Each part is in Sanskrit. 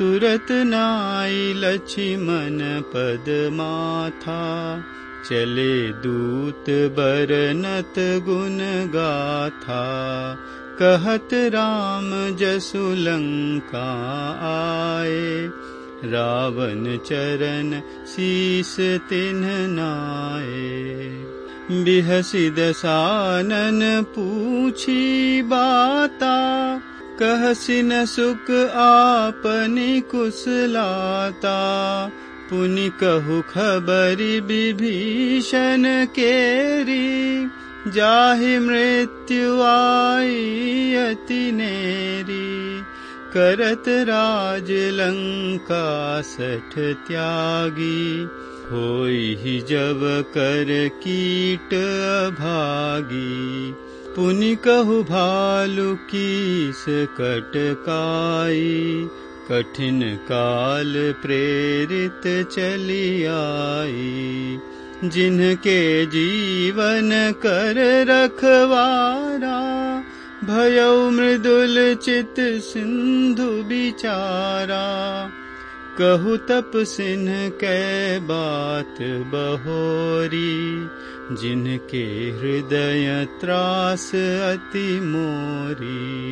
तुरत नाई लक्ष्मण पद माथा चले दूत बरनत गुण गाथा कहत राम जसु लंका आए रावण चरण शीस तिन्ह नाए। बिहसि दसानन पूछी बाता कहसि न सुख आपनि कुशलाता। पुनि कहु खबरि विभीषण केरी। जाहि मृत्यु नेरी। करत राज लंका सठ त्यागी। होई जब कर कीट अभागी पुनि कहु भालु कीस कटकाई कठिन काल प्रेरित चली आई जिनके जीवन कर रखवारा भयौ मृदुल चित सिंधु बिचारा कहु तप सिन्ह कै बात बहोरी जिनके हृदय त्रास अति मोरी।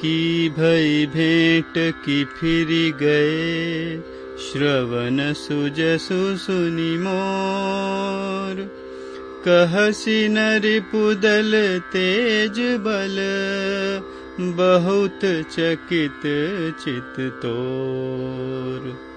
की भई भेंट की फिरी गए श्रवण सुजसु सुनि मोर। कहसि नरिपुदल तेज बल बहुत चकित चित तोर